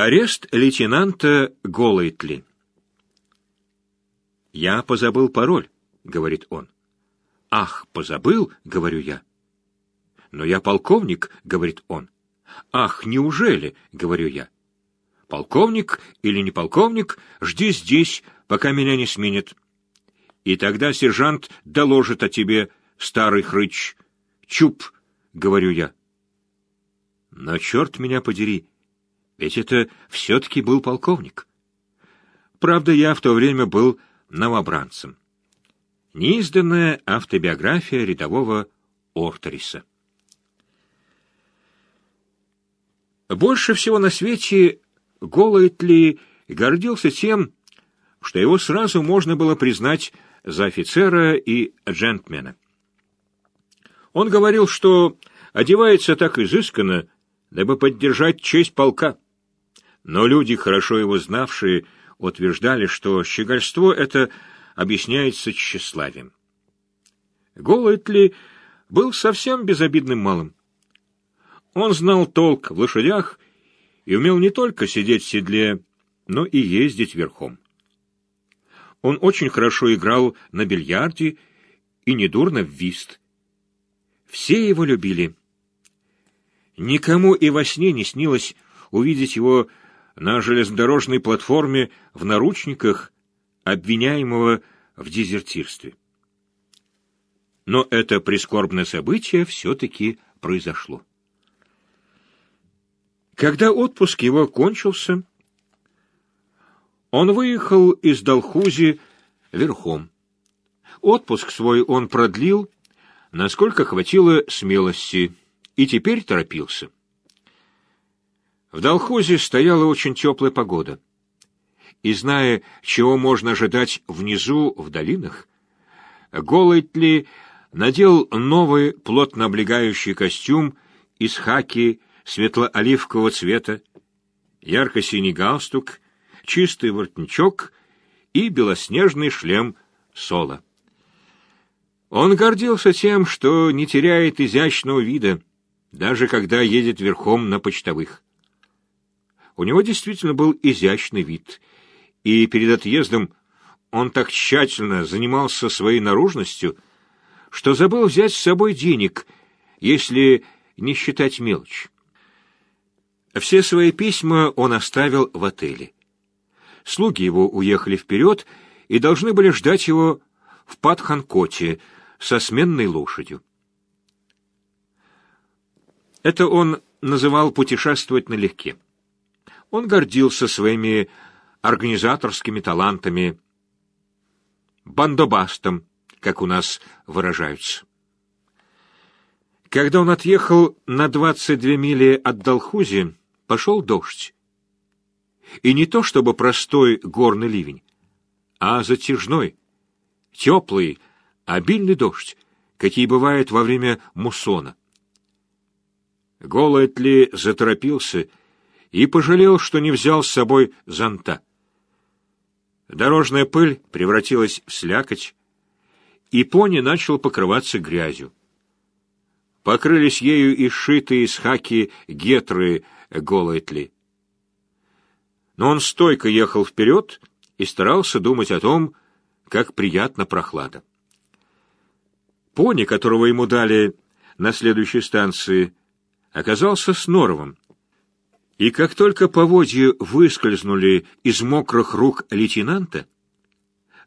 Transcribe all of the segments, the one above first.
Арест лейтенанта Голойтли. «Я позабыл пароль», — говорит он. «Ах, позабыл», — говорю я. «Но я полковник», — говорит он. «Ах, неужели?» — говорю я. «Полковник или не полковник, жди здесь, пока меня не сменят. И тогда сержант доложит о тебе, старый хрыч. Чуп», — говорю я. Но черт меня подери, ведь это все-таки был полковник. Правда, я в то время был новобранцем. Неизданная автобиография рядового Ортериса. Больше всего на свете Голойтли гордился тем, что его сразу можно было признать за офицера и джентльмена. Он говорил, что одевается так изысканно, дабы поддержать честь полка. Но люди, хорошо его знавшие, утверждали, что щегольство это объясняется тщеславием. Голойтли был совсем безобидным малым. Он знал толк в лошадях и умел не только сидеть в седле, но и ездить верхом. Он очень хорошо играл на бильярде и недурно в вист. Все его любили. Никому и во сне не снилось увидеть его на железнодорожной платформе в наручниках, обвиняемого в дезертирстве. Но это прискорбное событие все-таки произошло. Когда отпуск его кончился, он выехал из Долхузи верхом. Отпуск свой он продлил, насколько хватило смелости, и теперь торопился. В Долхозе стояла очень теплая погода. И зная, чего можно ожидать внизу, в долинах, Голойтли надел новый плотно облегающий костюм из хаки светло-оливкового цвета, ярко-синий галстук, чистый воротничок и белоснежный шлем соло. Он гордился тем, что не теряет изящного вида, даже когда едет верхом на почтовых. У него действительно был изящный вид, и перед отъездом он так тщательно занимался своей наружностью, что забыл взять с собой денег, если не считать мелочь. Все свои письма он оставил в отеле. Слуги его уехали вперед и должны были ждать его в Падханкоте со сменной лошадью. Это он называл путешествовать налегке. Он гордился своими организаторскими талантами, бандобастом, как у нас выражаются. Когда он отъехал на 22 мили от Долхузи, пошел дождь. И не то чтобы простой горный ливень, а затяжной, теплый, обильный дождь, какие бывают во время муссона. Голоэтли заторопился и пожалел, что не взял с собой зонта. Дорожная пыль превратилась в слякоть, и пони начал покрываться грязью. Покрылись ею и сшитые из хаки гетры Голоэтли. Но он стойко ехал вперед и старался думать о том, как приятна прохлада. Пони, которого ему дали на следующей станции, оказался с норовом, и как только поводья выскользнули из мокрых рук лейтенанта,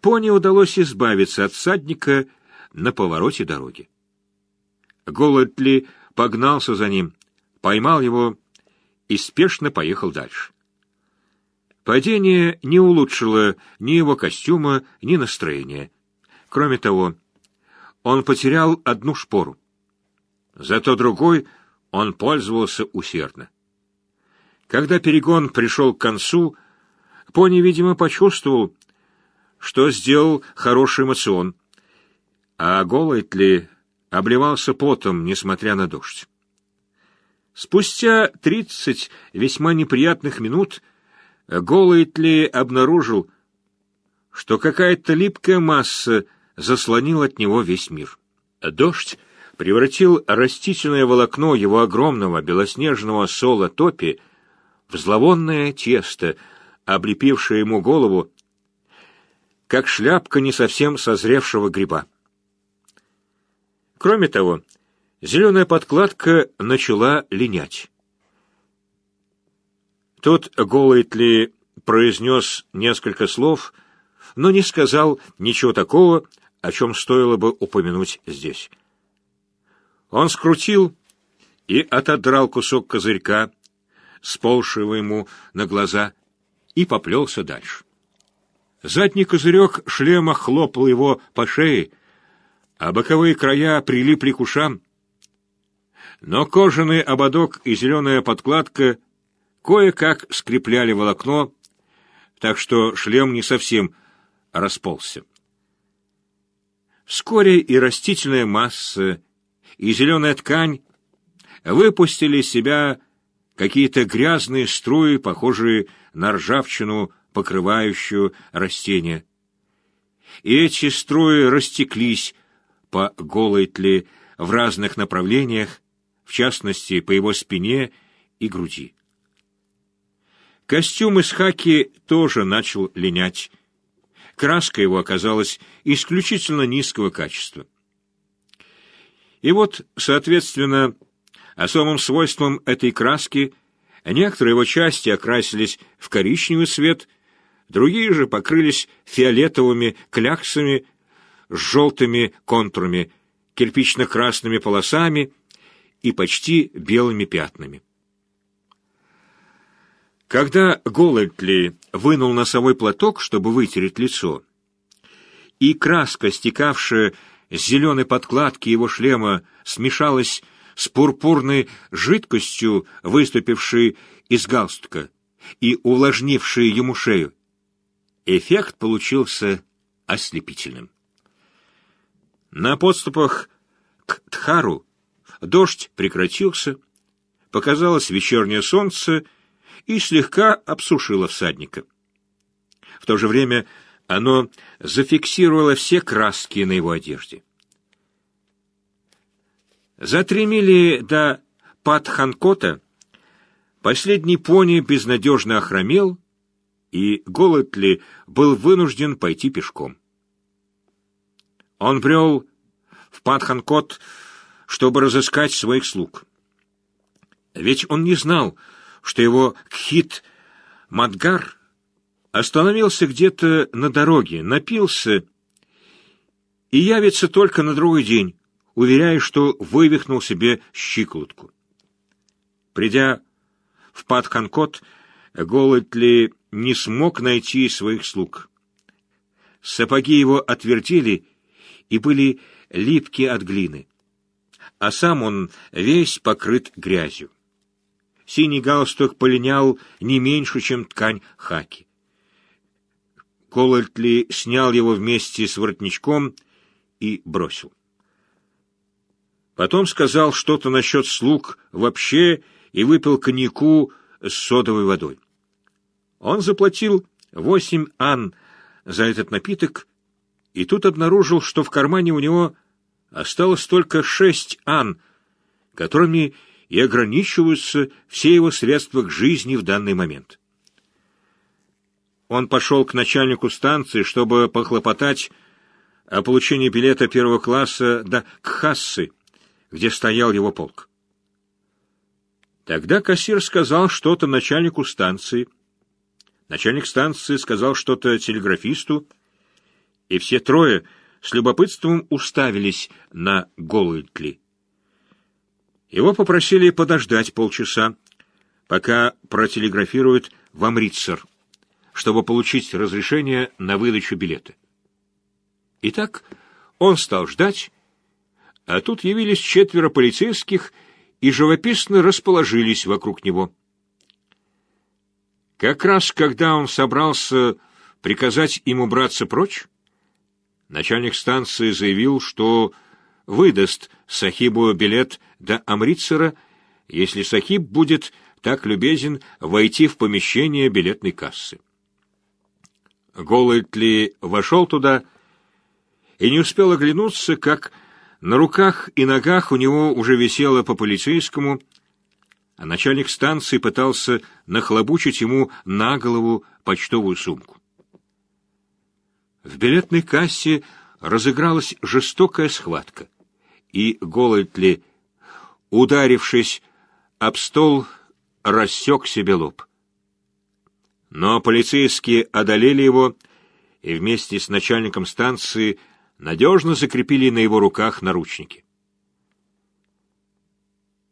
пони удалось избавиться от садника на повороте дороги. Голодли погнался за ним, поймал его и спешно поехал дальше. Падение не улучшило ни его костюма, ни настроения. Кроме того, он потерял одну шпору. Зато другой он пользовался усердно. Когда перегон пришел к концу, пони, видимо, почувствовал, что сделал хороший эмоцион, а Голайтли обливался потом, несмотря на дождь. Спустя тридцать весьма неприятных минут Голайтли обнаружил, что какая-то липкая масса заслонила от него весь мир. Дождь превратил растительное волокно его огромного белоснежного сола топи в зловонное тесто, облепившее ему голову, как шляпка не совсем созревшего гриба. Кроме того, зеленая подкладка начала линять. Тут Голойтли произнес несколько слов, но не сказал ничего такого, о чем стоило бы упомянуть здесь. Он скрутил и отодрал кусок козырька, сползшего ему на глаза, и поплелся дальше. Задний козырек шлема хлопал его по шее, а боковые края прилипли к ушам. Но кожаный ободок и зеленая подкладка кое-как скрепляли волокно, так что шлем не совсем расползся. Вскоре и растительная масса, и зеленая ткань выпустили себя какие-то грязные струи, похожие на ржавчину, покрывающую растения. И эти струи растеклись по голой тле в разных направлениях, в частности, по его спине и груди. Костюм из хаки тоже начал линять. Краска его оказалась исключительно низкого качества. И вот, соответственно, особым свойством этой краски некоторые его части окрасились в коричневый цвет, другие же покрылись фиолетовыми кляксами желтыми контурами, кирпично-красными полосами и почти белыми пятнами. Когда Голлетли вынул носовой платок, чтобы вытереть лицо, и краска, стекавшая с зеленой подкладки его шлема, смешалась с пурпурной жидкостью, выступившей из галстука и увлажнившей ему шею, эффект получился ослепительным. На подступах к Тхару дождь прекратился, показалось вечернее солнце и слегка обсушило всадника. В то же время оно зафиксировало все краски на его одежде. За три мили до Патханкота последний пони безнадежно охромел, и Голотли был вынужден пойти пешком. Он брел в Патханкот, чтобы разыскать своих слуг. Ведь он не знал, что его Кхит Мадгар остановился где-то на дороге, напился и явится только на другой день, уверяя, что вывихнул себе щиколотку. Придя в Патханкот, Голотли не смог найти своих слуг. Сапоги его отвердели и были липкие от глины, а сам он весь покрыт грязью. Синий галстук полинял не меньше, чем ткань хаки. Колотли снял его вместе с воротничком и бросил. Потом сказал что-то насчет слуг вообще и выпил коньяку с содовой водой. Он заплатил восемь ан за этот напиток и тут обнаружил, что в кармане у него осталось только шесть ан, которыми и ограничиваются все его средства к жизни в данный момент. Он пошел к начальнику станции, чтобы похлопотать о получении билета первого класса до Кхассы, где стоял его полк. Тогда кассир сказал что-то начальнику станции. Начальник станции сказал что-то телеграфисту, и все трое с любопытством уставились на Голуитли. Его попросили подождать полчаса, пока протелеграфируют в Амритсер, чтобы получить разрешение на выдачу билета. Итак, он стал ждать, а тут явились четверо полицейских и живописно расположились вокруг него. Как раз когда он собрался приказать им убраться прочь, Начальник станции заявил, что выдаст Сахибу билет до Амритсера, если Сахиб будет так любезен войти в помещение билетной кассы. Голлайтли вошел туда и не успел оглянуться, как на руках и ногах у него уже висело по полицейскому, а начальник станции пытался нахлобучить ему на голову почтовую сумку. В билетной кассе разыгралась жестокая схватка, и Голлайтли, ударившись об стол, рассек себе лоб. Но полицейские одолели его и вместе с начальником станции надежно закрепили на его руках наручники.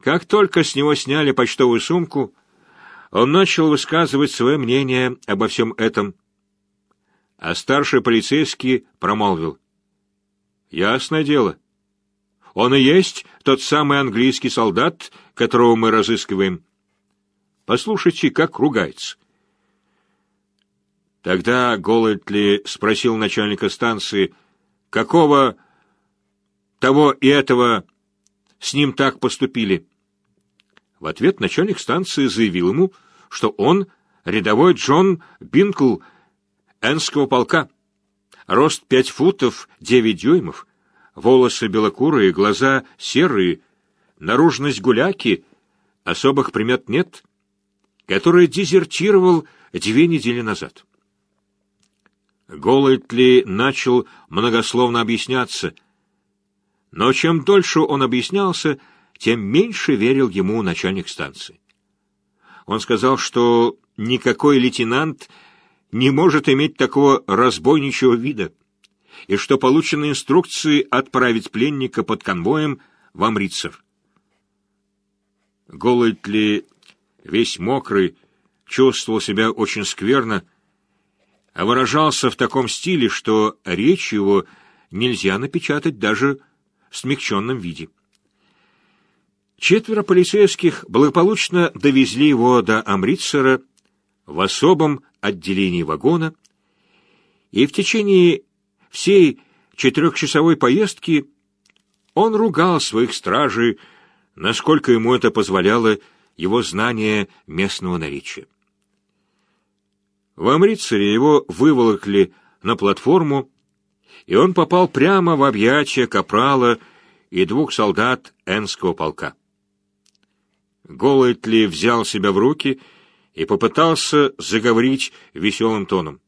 Как только с него сняли почтовую сумку, он начал высказывать свое мнение обо всем этом, а старший полицейский промолвил. «Ясное дело. Он и есть тот самый английский солдат, которого мы разыскиваем. Послушайте, как ругается». Тогда Голлетли спросил начальника станции, какого того и этого с ним так поступили. В ответ начальник станции заявил ему, что он рядовой Джон Бинкл Энского полка. Рост пять футов девять дюймов, волосы белокурые, глаза серые, наружность гуляки, особых примет нет, который дезертировал две недели назад. Голлайтли начал многословно объясняться, но чем дольше он объяснялся, тем меньше верил ему начальник станции. Он сказал, что никакой лейтенант не может иметь такого разбойничьего вида, и что получены инструкции отправить пленника под конвоем в Амрицер. Голлайтли, весь мокрый, чувствовал себя очень скверно, а выражался в таком стиле, что речь его нельзя напечатать даже в смягченном виде. Четверо полицейских благополучно довезли его до Амритсера в особом отделении вагона, и в течение всей четырехчасовой поездки он ругал своих стражей, насколько ему это позволяло его знание местного наречия. В Амрицаре его выволокли на платформу, и он попал прямо в объятия капрала и двух солдат Энского полка. Голлайтли взял себя в руки и попытался заговорить веселым тоном.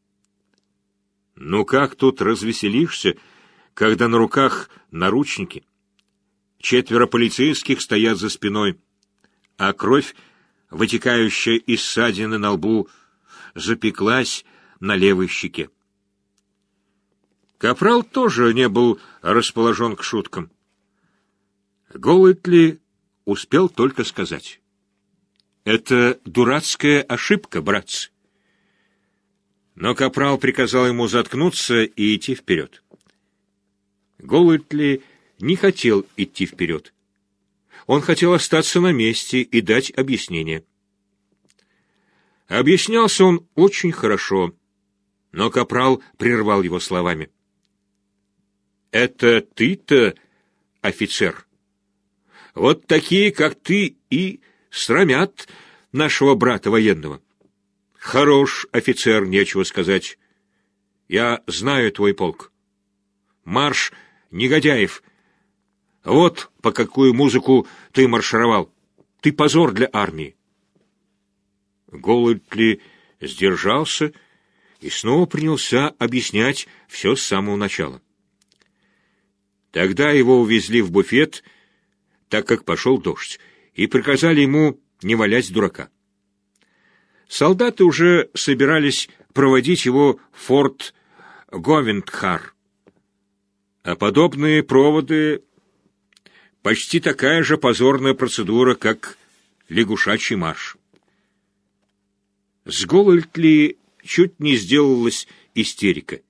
«Ну как тут развеселишься, когда на руках наручники? Четверо полицейских стоят за спиной, а кровь, вытекающая из ссадины на лбу, запеклась на левой щеке. Капрал тоже не был расположен к шуткам. Голлитли успел только сказать. «Это дурацкая ошибка, братцы». Но Капрал приказал ему заткнуться и идти вперед. Голлитли не хотел идти вперед. Он хотел остаться на месте и дать объяснение. Объяснялся он очень хорошо, но Капрал прервал его словами. «Это ты-то, офицер? Вот такие, как ты, и срамят нашего брата военного. Хорош офицер, нечего сказать. Я знаю твой полк. Марш негодяев. Вот по какую музыку ты маршировал. Ты позор для армии. Голландли сдержался и снова принялся объяснять все с самого начала. Тогда его увезли в буфет, так как пошел дождь, и приказали ему не валять дурака. Солдаты уже собирались проводить его в форт Говендхар. А подобные проводы — почти такая же позорная процедура, как лягушачий марш. С Голлитли чуть не сделалась истерика.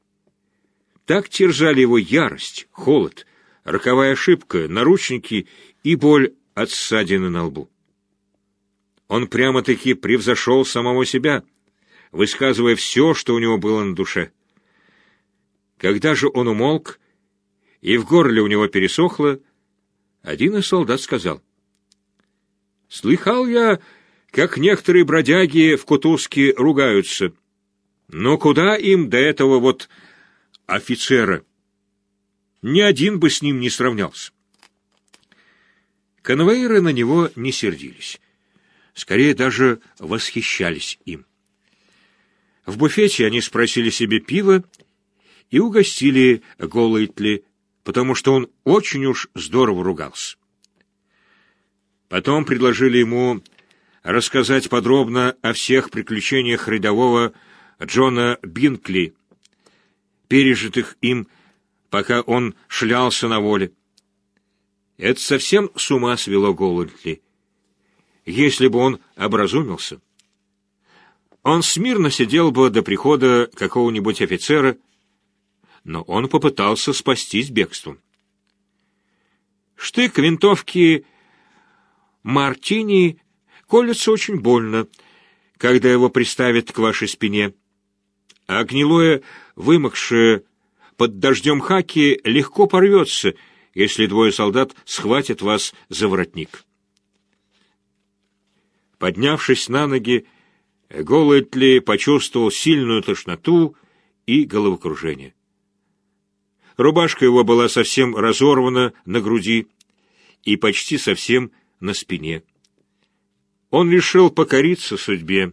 Так терзали его ярость, холод, роковая ошибка, наручники и боль от ссадины на лбу. Он прямо-таки превзошел самого себя, высказывая все, что у него было на душе. Когда же он умолк, и в горле у него пересохло, один из солдат сказал, «Слыхал я, как некоторые бродяги в Кутузке ругаются. Но куда им до этого вот офицера? Ни один бы с ним не сравнялся. Конвоиры на него не сердились. скорее даже восхищались им. В буфете они спросили себе пива и угостили Голлайтли, потому что он очень уж здорово ругался. Потом предложили ему рассказать подробно о всех приключениях рядового Джона Бинкли, пережитых им, пока он шлялся на воле. Это совсем с ума свело Голлайтли. Если бы он образумился, он смирно сидел бы до прихода какого-нибудь офицера, но он попытался спастись бегством. Штык винтовки Мартини колется очень больно, когда его приставят к вашей спине, а гнилое, вымокшее под дождем хаки легко порвется, если двое солдат схватят вас за воротник. Поднявшись на ноги, Голлетли почувствовал сильную тошноту и головокружение. Рубашка его была совсем разорвана на груди и почти совсем на спине. Он решил покориться судьбе.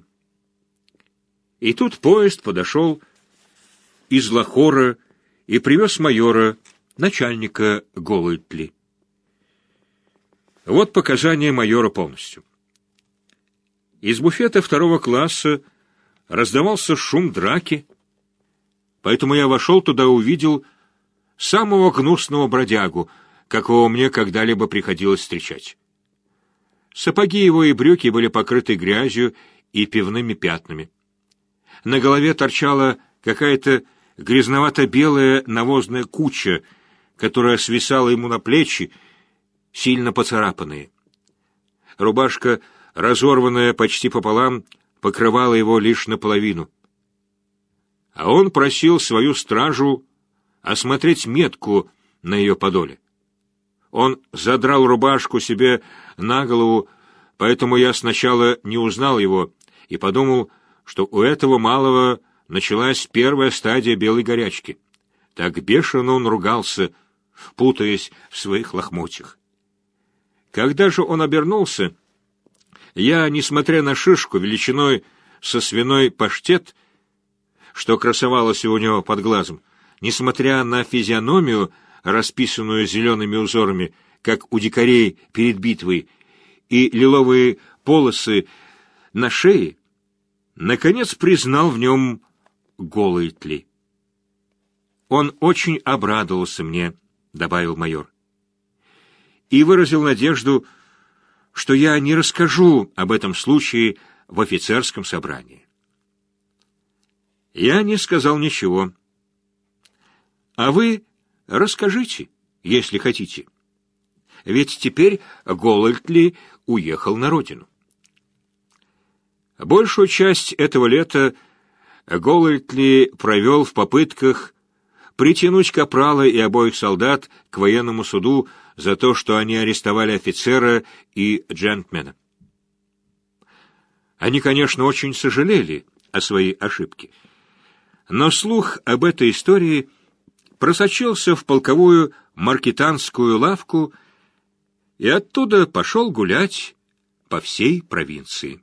И тут поезд подошел из Лахора и привез майора, начальника Голуитли. Вот показания майора полностью. Из буфета второго класса раздавался шум драки, поэтому я вошел туда и увидел самого гнусного бродягу, какого мне когда-либо приходилось встречать. Сапоги его и брюки были покрыты грязью и пивными пятнами. На голове торчала какая-то грязновато-белая навозная куча, которая свисала ему на плечи, сильно поцарапанные. Рубашка, разорванная почти пополам, покрывала его лишь наполовину. А он просил свою стражу осмотреть метку на ее подоле. Он задрал рубашку себе на голову, поэтому я сначала не узнал его и подумал, что у этого малого началась первая стадия белой горячки. Так бешено он ругался, путаясь в своих лохмотьях. Когда же он обернулся, я, несмотря на шишку величиной со свиной паштет, что красовалось у него под глазом, несмотря на физиономию, расписанную зелеными узорами, как у дикарей перед битвой, и лиловые полосы на шее, наконец признал в нем голый тли. «Он очень обрадовался мне», — добавил майор, «и выразил надежду, что я не расскажу об этом случае в офицерском собрании». Я не сказал ничего. «А вы Расскажите, если хотите. Ведь теперь Голлайтли уехал на родину. Большую часть этого лета Голлайтли провел в попытках притянуть Капрала и обоих солдат к военному суду за то, что они арестовали офицера и джентльмена. Они, конечно, очень сожалели о своей ошибке, но слух об этой истории просочился в полковую маркетанскую лавку и оттуда пошел гулять по всей провинции.